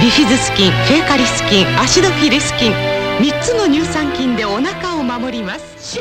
ビフィズス菌フェーカリス菌アシドフィリス菌3つの乳酸菌でお腹を守ります